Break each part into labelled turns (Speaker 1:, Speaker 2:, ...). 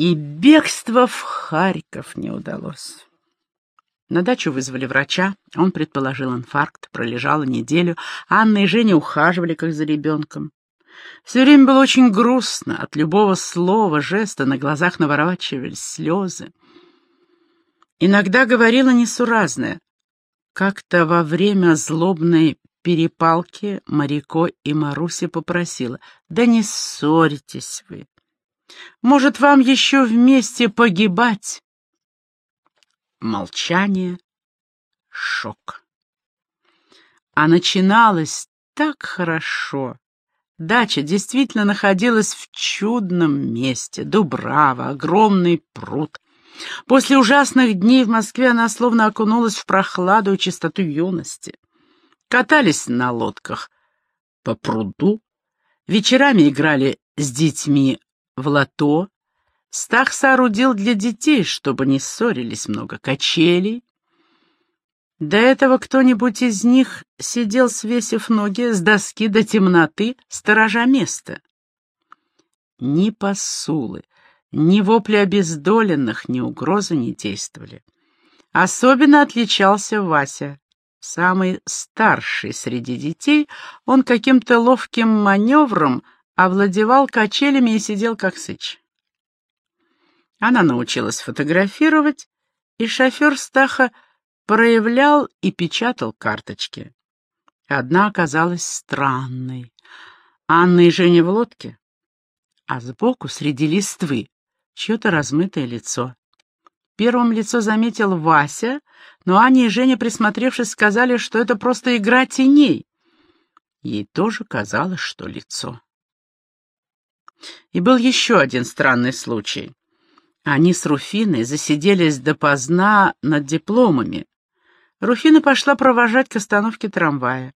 Speaker 1: И бегство в Харьков не удалось. На дачу вызвали врача, он предположил инфаркт, пролежала неделю, Анна и Женя ухаживали как за ребенком. Все время было очень грустно, от любого слова, жеста на глазах наворачивались слезы. Иногда говорила несуразное. Как-то во время злобной перепалки Марико и Маруся попросила, «Да не ссоритесь вы. Может, вам еще вместе погибать?» Молчание, шок. А начиналось так хорошо. Дача действительно находилась в чудном месте. Дубрава, огромный пруд. После ужасных дней в Москве она словно окунулась в прохладу и чистоту юности. Катались на лодках по пруду, вечерами играли с детьми в лото, Стах соорудил для детей, чтобы не ссорились много качелей. До этого кто-нибудь из них сидел, свесив ноги с доски до темноты, сторожа места. Ни посулы, ни вопли обездоленных, ни угрозы не действовали. Особенно отличался Вася. Самый старший среди детей, он каким-то ловким маневром овладевал качелями и сидел как сыч. Она научилась фотографировать, и шофер Стаха проявлял и печатал карточки. Одна оказалась странной. Анна и Женя в лодке, а сбоку, среди листвы, чье-то размытое лицо. Первым лицо заметил Вася, но Аня и Женя, присмотревшись, сказали, что это просто игра теней. Ей тоже казалось, что лицо. И был еще один странный случай. Они с Руфиной засиделись допоздна над дипломами. Руфина пошла провожать к остановке трамвая.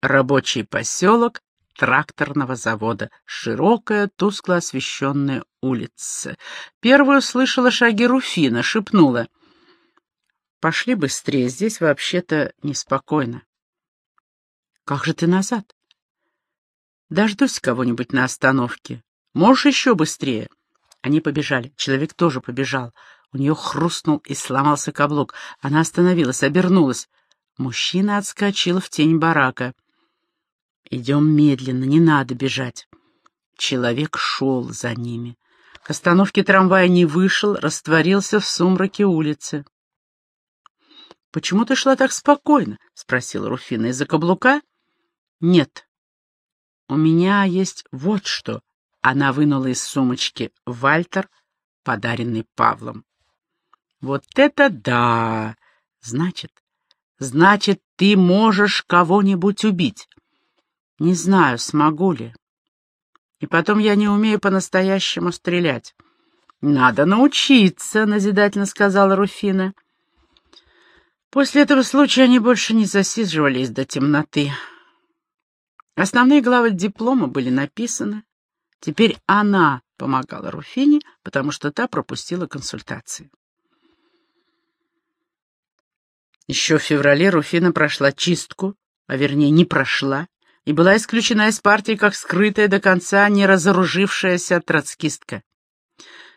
Speaker 1: Рабочий поселок тракторного завода, широкая, тускло освещенная улица. Первую слышала шаги Руфина, шепнула. «Пошли быстрее, здесь вообще-то неспокойно». «Как же ты назад?» «Дождусь кого-нибудь на остановке. Можешь еще быстрее?» Они побежали. Человек тоже побежал. У нее хрустнул и сломался каблук. Она остановилась, обернулась. Мужчина отскочил в тень барака. «Идем медленно, не надо бежать». Человек шел за ними. К остановке трамвая не вышел, растворился в сумраке улицы. «Почему ты шла так спокойно?» — спросила Руфина. «Из-за каблука?» «Нет. У меня есть вот что», она вынула из сумочки Вальтер, подаренный Павлом. «Вот это да! Значит, значит, ты можешь кого-нибудь убить. Не знаю, смогу ли. И потом я не умею по-настоящему стрелять. Надо научиться, — назидательно сказала Руфина. После этого случая они больше не засиживались до темноты. Основные главы диплома были написаны, Теперь она помогала Руфине, потому что та пропустила консультации. Еще в феврале Руфина прошла чистку, а вернее не прошла, и была исключена из партии как скрытая до конца не разоружившаяся троцкистка.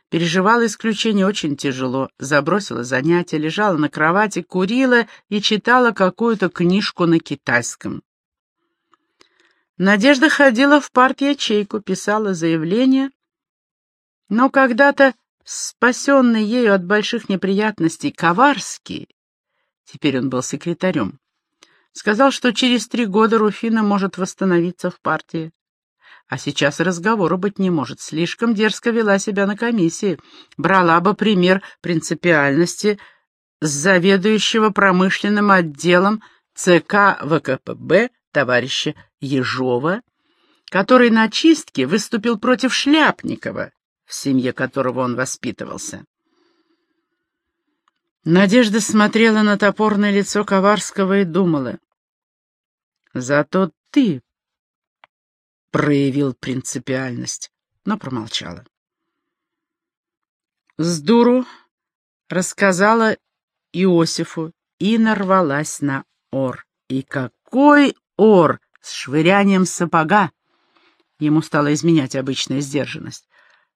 Speaker 1: Переживала исключение очень тяжело, забросила занятия, лежала на кровати, курила и читала какую-то книжку на китайском. Надежда ходила в парт-ячейку, писала заявление, но когда-то спасенный ею от больших неприятностей Коварский, теперь он был секретарем, сказал, что через три года Руфина может восстановиться в партии. А сейчас разговора быть не может. Слишком дерзко вела себя на комиссии. Брала бы пример принципиальности с заведующего промышленным отделом ЦК ВКПБ товарища Ежова, который на чистке выступил против Шляпникова, в семье которого он воспитывался. Надежда смотрела на топорное лицо Коварского и думала. «Зато ты проявил принципиальность», но промолчала. С дуру рассказала Иосифу и нарвалась на ор. И какой ор с швырянием сапога. Ему стала изменять обычная сдержанность.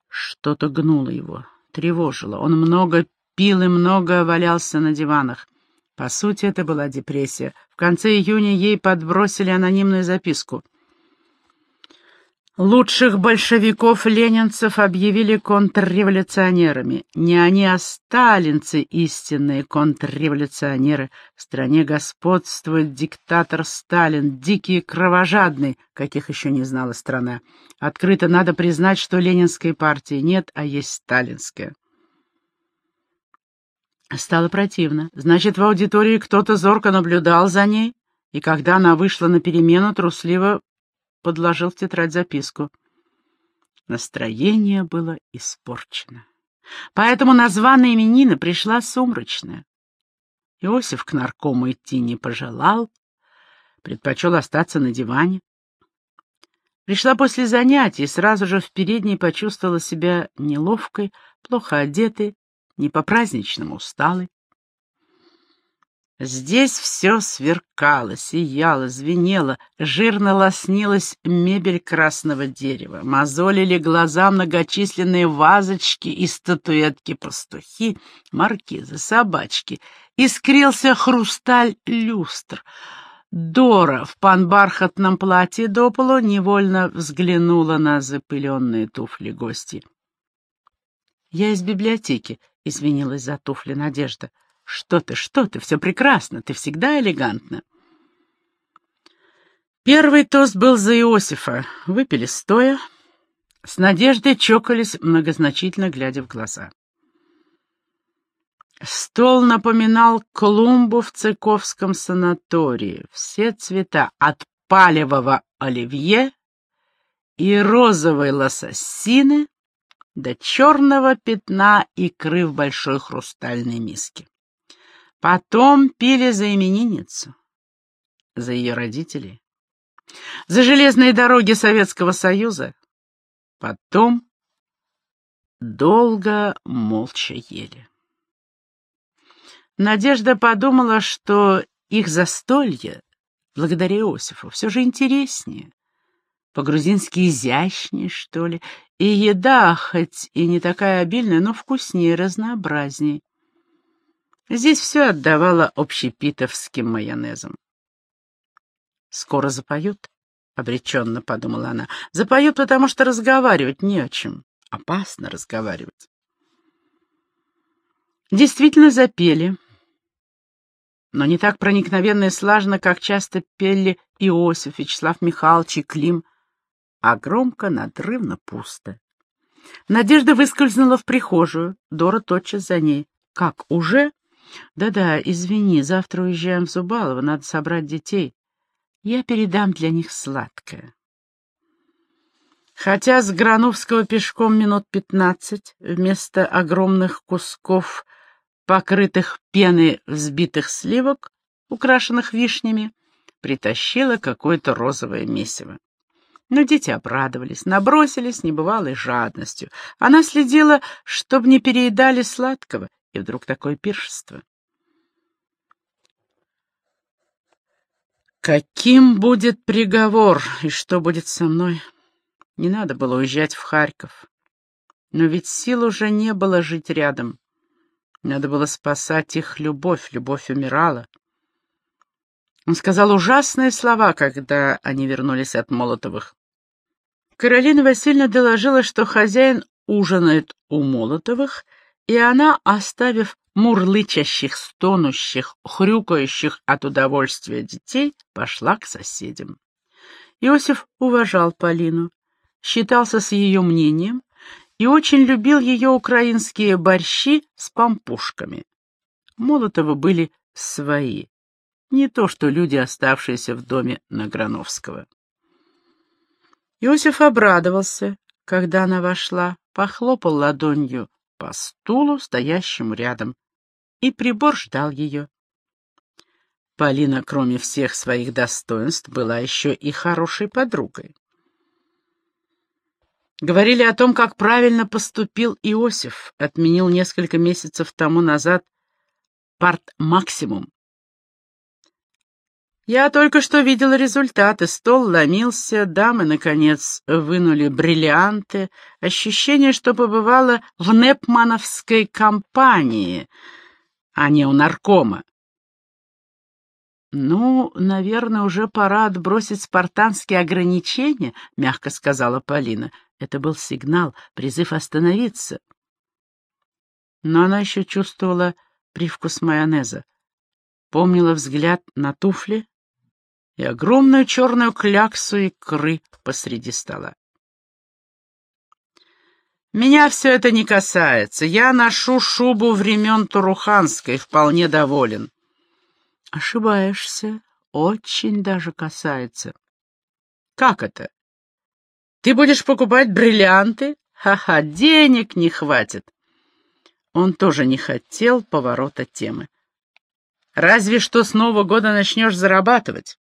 Speaker 1: Что-то гнуло его, тревожило. Он много пил и много валялся на диванах. По сути, это была депрессия. В конце июня ей подбросили анонимную записку — Лучших большевиков-ленинцев объявили контрреволюционерами. Не они, а сталинцы — истинные контрреволюционеры. В стране господствует диктатор Сталин, дикий и кровожадный, каких еще не знала страна. Открыто надо признать, что ленинской партии нет, а есть сталинская. Стало противно. Значит, в аудитории кто-то зорко наблюдал за ней, и когда она вышла на перемену, трусливо подложил в тетрадь записку. Настроение было испорчено. Поэтому на званые именины пришла сумрачная. Иосиф к наркому идти не пожелал, предпочел остаться на диване. Пришла после занятий и сразу же в передней почувствовала себя неловкой, плохо одетой, не по-праздничному усталой. Здесь все сверкало, сияло, звенело, жирно лоснилась мебель красного дерева, мозолили глаза многочисленные вазочки и статуэтки-пастухи, маркизы, собачки, искрился хрусталь люстр. Дора в панбархатном платье до полу невольно взглянула на запыленные туфли гости. «Я из библиотеки», — извинилась за туфли Надежда. «Что ты, что ты, все прекрасно, ты всегда элегантна». Первый тост был за Иосифа. Выпили стоя. С надеждой чокались, многозначительно глядя в глаза. Стол напоминал клумбу в цыковском санатории. Все цвета от палевого оливье и розовой лососины до черного пятна икры в большой хрустальной миске. Потом пили за именинницу, за ее родителей, за железные дороги Советского Союза. Потом долго молча ели. Надежда подумала, что их застолье, благодаря Иосифу, все же интереснее, по-грузински изящнее, что ли, и еда, хоть и не такая обильная, но вкуснее, разнообразнее. Здесь все отдавало общепитовским майонезом. «Скоро запоют?» — обреченно подумала она. «Запоют, потому что разговаривать не о чем. Опасно разговаривать». Действительно запели, но не так проникновенно и слажно, как часто пели Иосиф, Вячеслав Михайлович и Клим, а громко, надрывно, пусто. Надежда выскользнула в прихожую, Дора тотчас за ней. «Как, уже?» «Да-да, извини, завтра уезжаем в Зубалово, надо собрать детей. Я передам для них сладкое». Хотя с Грановского пешком минут пятнадцать, вместо огромных кусков, покрытых пеной взбитых сливок, украшенных вишнями, притащила какое-то розовое месиво. Но дети обрадовались, набросились небывалой жадностью. Она следила, чтобы не переедали сладкого, и вдруг такое пиршество. Каким будет приговор и что будет со мной? Не надо было уезжать в Харьков. Но ведь сил уже не было жить рядом. Надо было спасать их любовь, любовь умирала. Он сказал ужасные слова, когда они вернулись от Молотовых. Каролина Васильевна доложила, что хозяин ужинает у Молотовых — и она, оставив мурлычащих, стонущих, хрюкающих от удовольствия детей, пошла к соседям. Иосиф уважал Полину, считался с ее мнением и очень любил ее украинские борщи с пампушками. Молотовы были свои, не то что люди, оставшиеся в доме на Грановского. Иосиф обрадовался, когда она вошла, похлопал ладонью по стулу, стоящему рядом, и прибор ждал ее. Полина, кроме всех своих достоинств, была еще и хорошей подругой. Говорили о том, как правильно поступил Иосиф, отменил несколько месяцев тому назад парт-максимум. Я только что видела результаты. Стол ломился, дамы, наконец, вынули бриллианты. Ощущение, что побывала в Непмановской компании, а не у наркома. «Ну, наверное, уже пора отбросить спартанские ограничения», — мягко сказала Полина. Это был сигнал, призыв остановиться. Но она еще чувствовала привкус майонеза. Помнила взгляд на туфли и огромную черную кляксу икры посреди стола. «Меня все это не касается. Я ношу шубу времен Туруханской, вполне доволен». «Ошибаешься. Очень даже касается». «Как это? Ты будешь покупать бриллианты? Ха-ха, денег не хватит». Он тоже не хотел поворота темы. «Разве что с Нового года начнешь зарабатывать».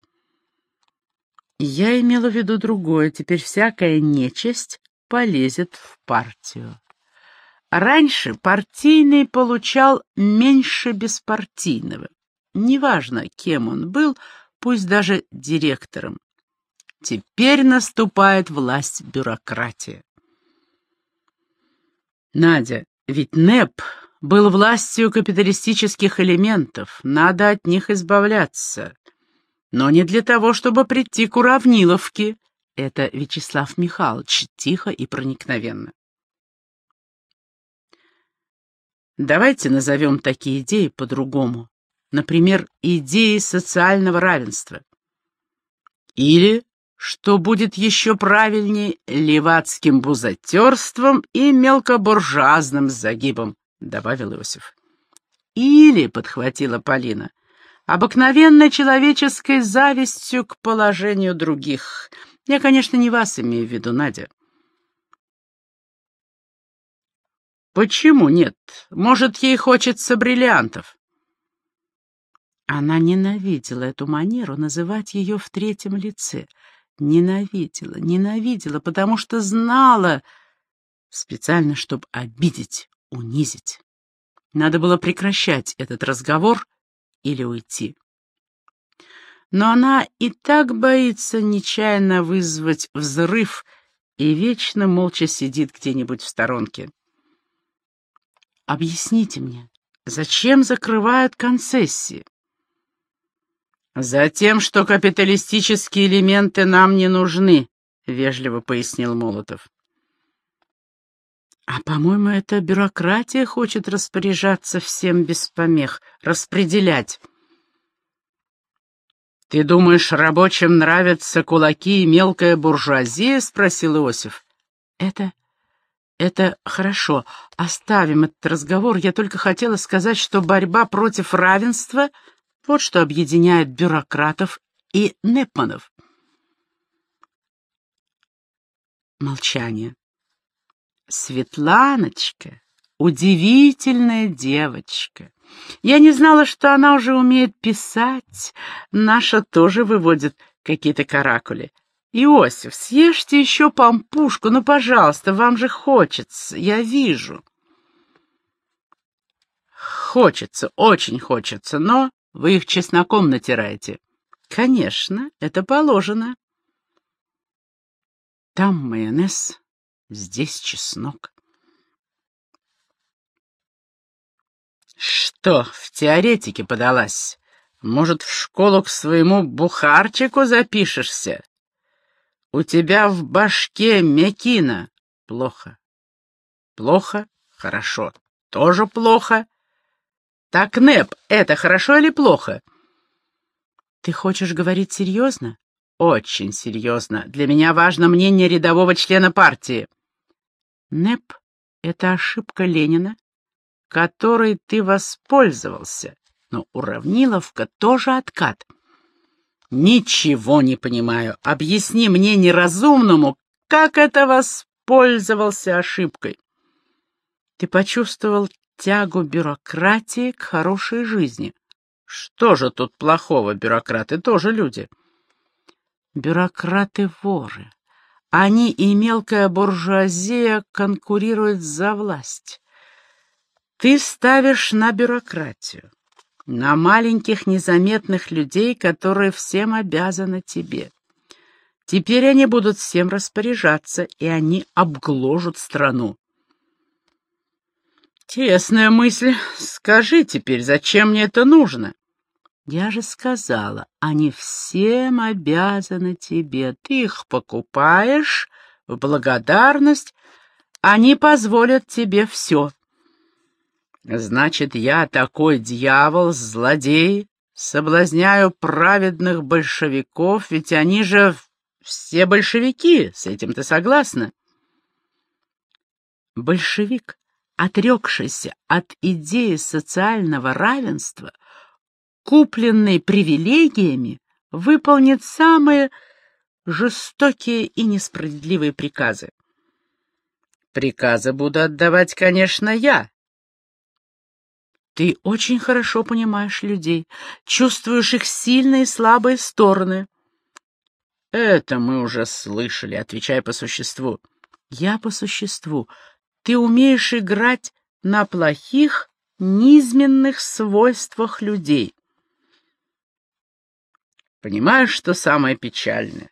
Speaker 1: Я имела в виду другое. Теперь всякая нечисть полезет в партию. Раньше партийный получал меньше беспартийного. Неважно, кем он был, пусть даже директором. Теперь наступает власть бюрократии. Надя, ведь НЭП был властью капиталистических элементов, надо от них избавляться. Но не для того, чтобы прийти к уравниловке. Это Вячеслав Михайлович, тихо и проникновенно. Давайте назовем такие идеи по-другому. Например, идеи социального равенства. Или, что будет еще правильнее, левацким бузатерством и мелкобуржуазным загибом, добавил Иосиф. Или, подхватила Полина, обыкновенной человеческой завистью к положению других. Я, конечно, не вас имею в виду, Надя. Почему нет? Может, ей хочется бриллиантов? Она ненавидела эту манеру называть ее в третьем лице. Ненавидела, ненавидела, потому что знала, специально, чтобы обидеть, унизить. Надо было прекращать этот разговор или уйти. Но она и так боится нечаянно вызвать взрыв и вечно молча сидит где-нибудь в сторонке. Объясните мне, зачем закрывают концессии? Затем, что капиталистические элементы нам не нужны, вежливо пояснил Молотов. А, по-моему, эта бюрократия хочет распоряжаться всем без помех, распределять. «Ты думаешь, рабочим нравятся кулаки и мелкая буржуазия?» — спросил Иосиф. «Это... это хорошо. Оставим этот разговор. Я только хотела сказать, что борьба против равенства — вот что объединяет бюрократов и Непманов». Молчание. Светланочка, удивительная девочка. Я не знала, что она уже умеет писать. Наша тоже выводит какие-то каракули. Иосиф, съешьте еще пампушку, ну, пожалуйста, вам же хочется, я вижу. Хочется, очень хочется, но вы их чесноком натираете. Конечно, это положено. Там майонез, Здесь чеснок. Что, в теоретике подалась? Может, в школу к своему бухарчику запишешься? У тебя в башке мякина. Плохо. Плохо? Хорошо. Тоже плохо. Так, Нэп, это хорошо или плохо? Ты хочешь говорить серьезно? Очень серьезно. Для меня важно мнение рядового члена партии. НЭП — это ошибка Ленина, которой ты воспользовался, но уравниловка тоже откат. Ничего не понимаю. Объясни мне неразумному, как это воспользовался ошибкой. Ты почувствовал тягу бюрократии к хорошей жизни. Что же тут плохого, бюрократы тоже люди. Бюрократы-воры. Они и мелкая буржуазия конкурируют за власть. Ты ставишь на бюрократию. на маленьких незаметных людей, которые всем обязаны тебе. Теперь они будут всем распоряжаться, и они обгложат страну. Тесная мысль. Скажи теперь, зачем мне это нужно? Я же сказала, они всем обязаны тебе. Ты их покупаешь в благодарность, они позволят тебе все. Значит, я такой дьявол, злодей, соблазняю праведных большевиков, ведь они же все большевики, с этим ты согласна? Большевик, отрекшийся от идеи социального равенства, купленный привилегиями, выполнит самые жестокие и несправедливые приказы. Приказы буду отдавать, конечно, я. Ты очень хорошо понимаешь людей, чувствуешь их сильные и слабые стороны. Это мы уже слышали, отвечай по существу. Я по существу. Ты умеешь играть на плохих, низменных свойствах людей. Понимаешь, что самое печальное?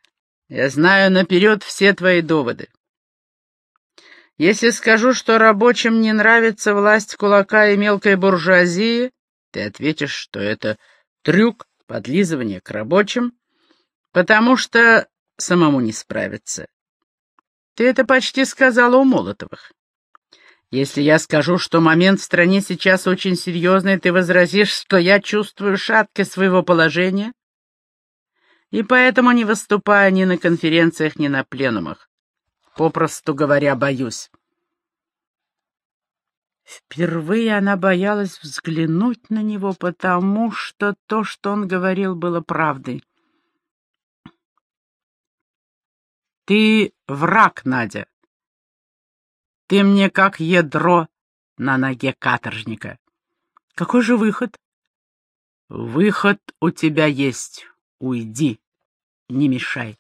Speaker 1: Я знаю наперед все твои доводы. Если скажу, что рабочим не нравится власть кулака и мелкой буржуазии, ты ответишь, что это трюк, подлизывание к рабочим, потому что самому не справиться. Ты это почти сказала у Молотовых. Если я скажу, что момент в стране сейчас очень серьезный, ты возразишь, что я чувствую шаткость своего положения, и поэтому не выступаю ни на конференциях, ни на пленумах. Попросту говоря, боюсь. Впервые она боялась взглянуть на него, потому что то, что он говорил, было правдой. «Ты враг, Надя. Ты мне как ядро на ноге каторжника. Какой же выход?» «Выход у тебя есть. Уйди, не мешай.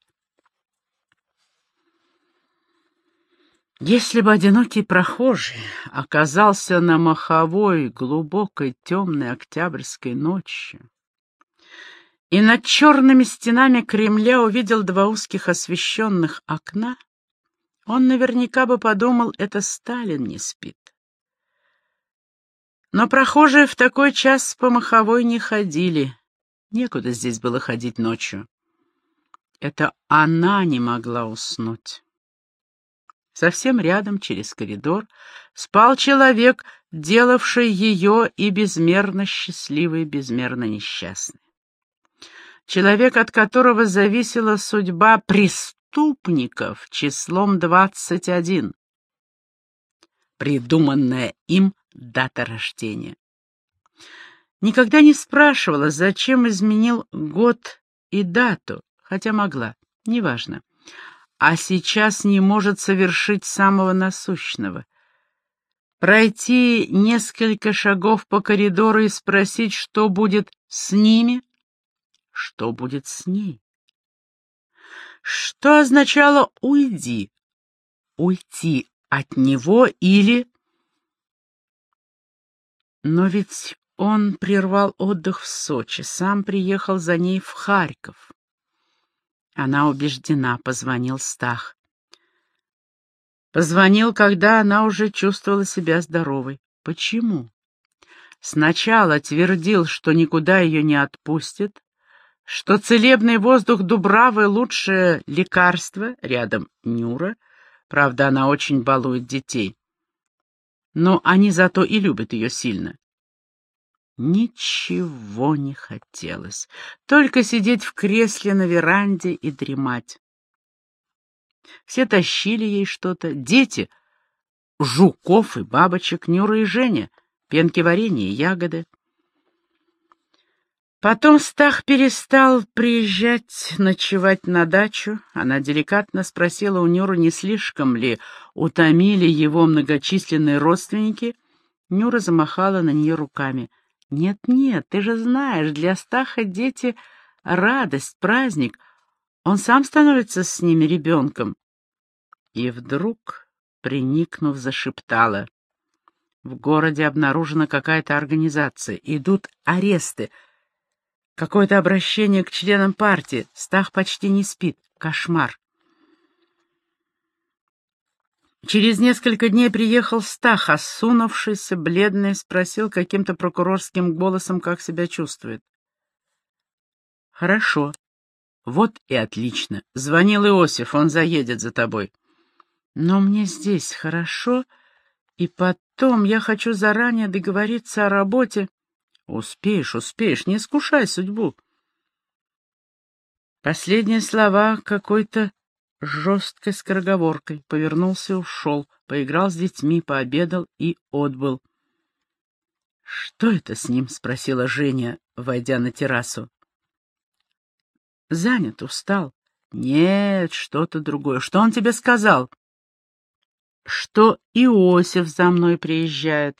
Speaker 1: Если бы одинокий прохожий оказался на маховой, глубокой, темной октябрьской ночи и над черными стенами Кремля увидел два узких освещенных окна, он наверняка бы подумал, это Сталин не спит. Но прохожие в такой час по маховой не ходили, Некуда здесь было ходить ночью. Это она не могла уснуть. Совсем рядом, через коридор, спал человек, делавший ее и безмерно счастливой, безмерно несчастной. Человек, от которого зависела судьба преступников числом двадцать один, придуманная им дата рождения. Никогда не спрашивала, зачем изменил год и дату, хотя могла, неважно. А сейчас не может совершить самого насущного. Пройти несколько шагов по коридору и спросить, что будет с ними, что будет с ней. Что означало «уйди»? Уйти от него или... Но ведь он прервал отдых в Сочи, сам приехал за ней в Харьков. Она убеждена, позвонил Стах. Позвонил, когда она уже чувствовала себя здоровой. Почему? Сначала твердил, что никуда ее не отпустит, что целебный воздух Дубравы — лучшее лекарство, рядом Нюра, правда, она очень балует детей. Но они зато и любят ее сильно. Ничего не хотелось, только сидеть в кресле на веранде и дремать. Все тащили ей что-то, дети, жуков и бабочек, Нюра и Женя, пенки варенья и ягоды. Потом Стах перестал приезжать ночевать на дачу. Она деликатно спросила у Нюры, не слишком ли утомили его многочисленные родственники. Нюра замахала на нее руками — нет-нет, ты же знаешь, для Стаха дети — радость, праздник. Он сам становится с ними ребенком. И вдруг, приникнув, зашептала. В городе обнаружена какая-то организация. Идут аресты. Какое-то обращение к членам партии. Стах почти не спит. Кошмар. Через несколько дней приехал Стах, осунувшийся, бледный, спросил каким-то прокурорским голосом, как себя чувствует. «Хорошо. Вот и отлично. Звонил Иосиф, он заедет за тобой. Но мне здесь хорошо, и потом я хочу заранее договориться о работе. Успеешь, успеешь, не искушай судьбу». Последние слова какой-то жесткой скороговоркой, повернулся, ушел, поиграл с детьми, пообедал и отбыл. «Что это с ним?» — спросила Женя, войдя на террасу. «Занят, устал». «Нет, что-то другое. Что он тебе сказал?» «Что Иосиф за мной приезжает».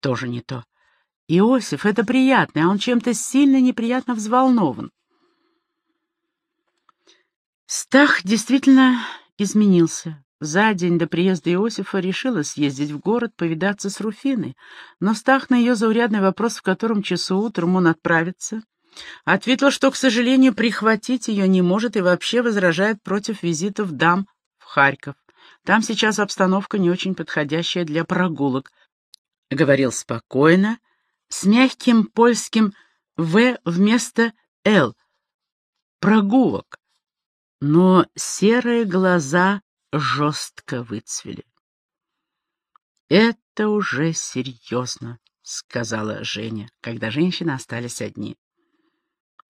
Speaker 1: «Тоже не то. Иосиф — это приятно, а он чем-то сильно неприятно взволнован. Стах действительно изменился. За день до приезда Иосифа решила съездить в город, повидаться с Руфиной, но Стах на ее заурядный вопрос, в котором часу утром он отправится, ответил, что, к сожалению, прихватить ее не может и вообще возражает против визитов дам в Харьков. Там сейчас обстановка не очень подходящая для прогулок. Говорил спокойно, с мягким польским «в» вместо «л». Прогулок но серые глаза жестко выцвели. «Это уже серьезно», — сказала Женя, когда женщины остались одни.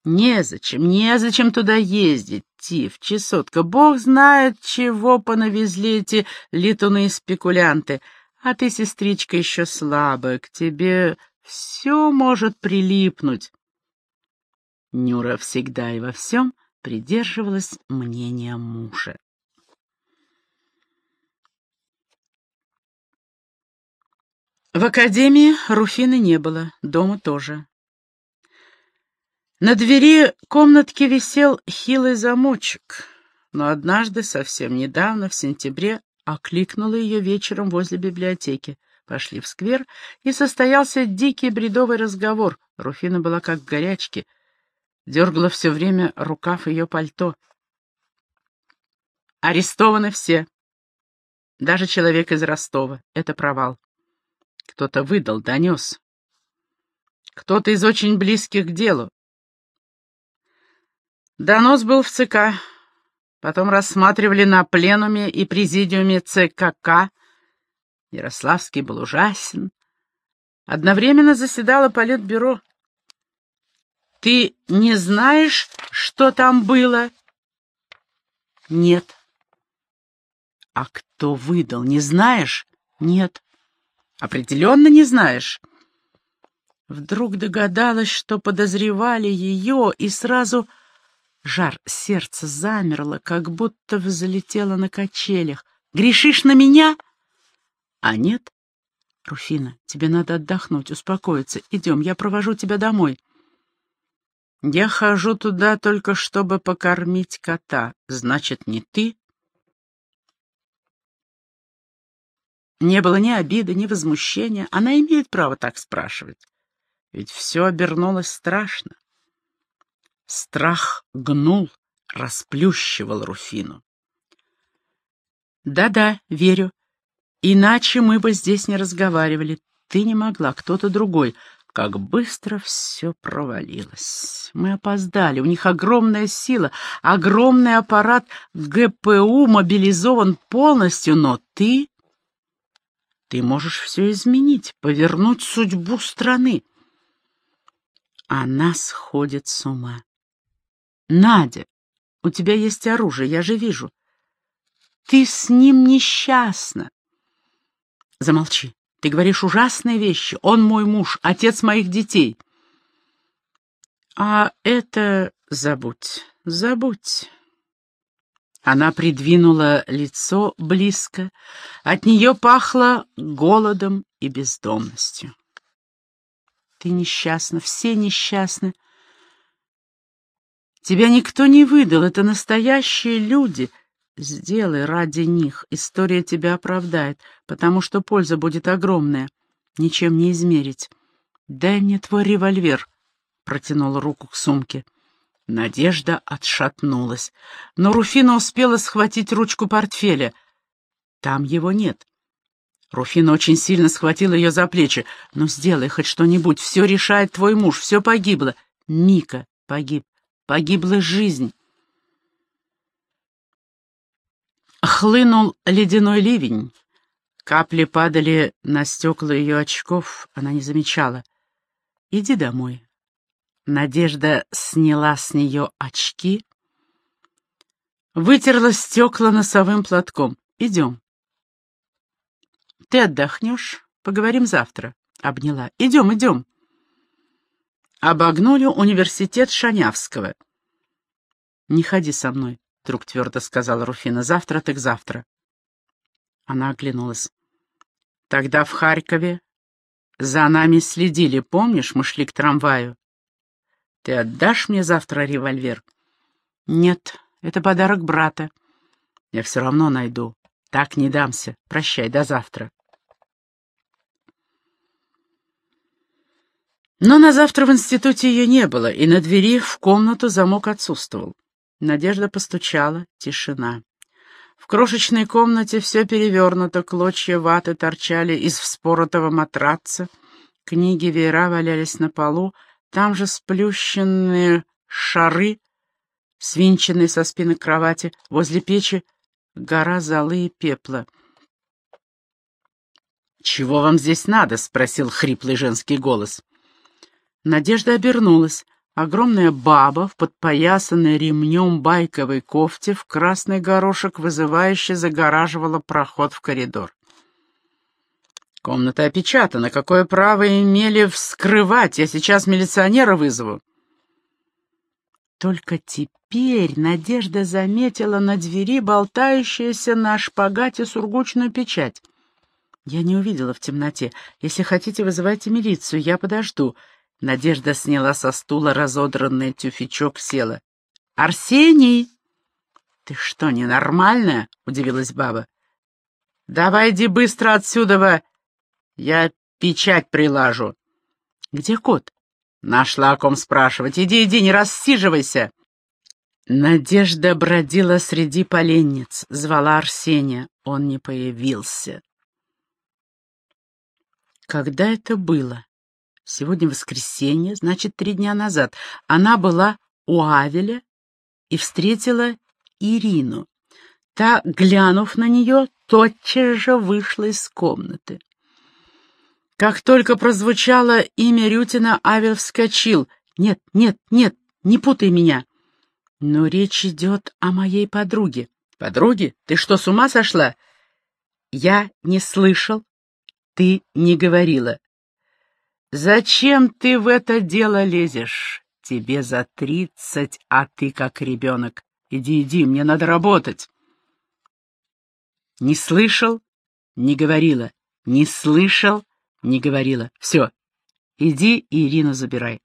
Speaker 1: «Незачем, незачем туда ездить, Тиф, чесотка. Бог знает, чего понавезли эти летуны-спекулянты. А ты, сестричка, еще слабая, к тебе все может прилипнуть». Нюра всегда и во всем — придерживалась мнения мужа. В академии Руфины не было, дома тоже. На двери комнатки висел хилый замочек, но однажды, совсем недавно, в сентябре, окликнула ее вечером возле библиотеки. Пошли в сквер, и состоялся дикий бредовый разговор. Руфина была как в горячке, дергала все время рукав ее пальто. Арестованы все. Даже человек из Ростова. Это провал. Кто-то выдал, донес. Кто-то из очень близких к делу. Донос был в ЦК. Потом рассматривали на пленуме и президиуме ЦКК. Ярославский был ужасен. Одновременно заседало политбюро. Ты не знаешь, что там было? Нет. А кто выдал, не знаешь? Нет. Определенно не знаешь. Вдруг догадалась, что подозревали ее, и сразу жар сердца замерло, как будто взлетело на качелях. «Грешишь на меня?» «А нет?» «Руфина, тебе надо отдохнуть, успокоиться. Идем, я провожу тебя домой». Я хожу туда только чтобы покормить кота. Значит, не ты? Не было ни обиды, ни возмущения. Она имеет право так спрашивать. Ведь все обернулось страшно. Страх гнул, расплющивал Руфину. Да-да, верю. Иначе мы бы здесь не разговаривали. Ты не могла, кто-то другой. Как быстро все провалилось. Мы опоздали. У них огромная сила, огромный аппарат ГПУ мобилизован полностью, но ты... Ты можешь все изменить, повернуть судьбу страны. Она сходит с ума. Надя, у тебя есть оружие, я же вижу. Ты с ним несчастна. Замолчи. Ты говоришь ужасные вещи. Он мой муж, отец моих детей. А это забудь, забудь. Она придвинула лицо близко. От нее пахло голодом и бездомностью. Ты несчастна, все несчастны. Тебя никто не выдал, это настоящие люди — Сделай ради них, история тебя оправдает, потому что польза будет огромная. ничем не измерить. Дай мне твой револьвер, протянула руку к сумке. Надежда отшатнулась, но Руфина успела схватить ручку портфеля. Там его нет. Руфина очень сильно схватила ее за плечи. «Ну, сделай хоть что-нибудь, все решает твой муж, все погибло. Мика погиб, погибла жизнь». Хлынул ледяной ливень. Капли падали на стекла ее очков, она не замечала. «Иди домой». Надежда сняла с нее очки, вытерла стекла носовым платком. «Идем». Ты отдохнешь, поговорим завтра. Обняла. Идем, идем. Обогнули университет Шанявского. Не ходи со мной, вдруг твердо сказала Руфина. Завтра так завтра. Она оглянулась. Тогда в Харькове за нами следили, помнишь, мы шли к трамваю. Ты отдашь мне завтра револьвер? Нет, это подарок брата. Я все равно найду. Так не дамся. Прощай, до завтра. Но на завтра в институте ее не было, и на двери в комнату замок отсутствовал. Надежда постучала, тишина. В крошечной комнате все перевернуто, клочья ваты торчали из вспоротого матраца, книги веера валялись на полу, там же сплющенные шары, свинченные со спины кровати, возле печи гора золы и пепла. «Чего вам здесь надо?» — спросил хриплый женский голос. Надежда обернулась. Огромная баба в подпоясанной ремнем байковой кофте в красный горошек вызывающе загораживала проход в коридор. «Комната опечатана. Какое право имели вскрывать? Я сейчас милиционера вызову». Только теперь Надежда заметила на двери болтающуюся на шпагате сургучную печать. «Я не увидела в темноте. Если хотите, вызывайте милицию, я подожду». Надежда сняла со стула разодранный тюфячок, села. «Арсений!» «Ты что, ненормальная?» — удивилась баба. «Давай иди быстро отсюда, я печать прилажу». «Где кот?» «Нашла о ком спрашивать. Иди, иди, не рассиживайся!» Надежда бродила среди поленниц, звала Арсения. Он не появился. Когда это было? Сегодня воскресенье, значит, три дня назад. Она была у Авеля и встретила Ирину. Та, глянув на нее, тотчас же вышла из комнаты. Как только прозвучало имя Рютина, Авел вскочил. «Нет, нет, нет, не путай меня!» «Но речь идет о моей подруге». «Подруге? Ты что, с ума сошла?» «Я не слышал. Ты не говорила. «Зачем ты в это дело лезешь? Тебе за тридцать, а ты как ребенок. Иди, иди, мне надо работать». Не слышал, не говорила. Не слышал, не говорила. Все, иди и Ирину забирай.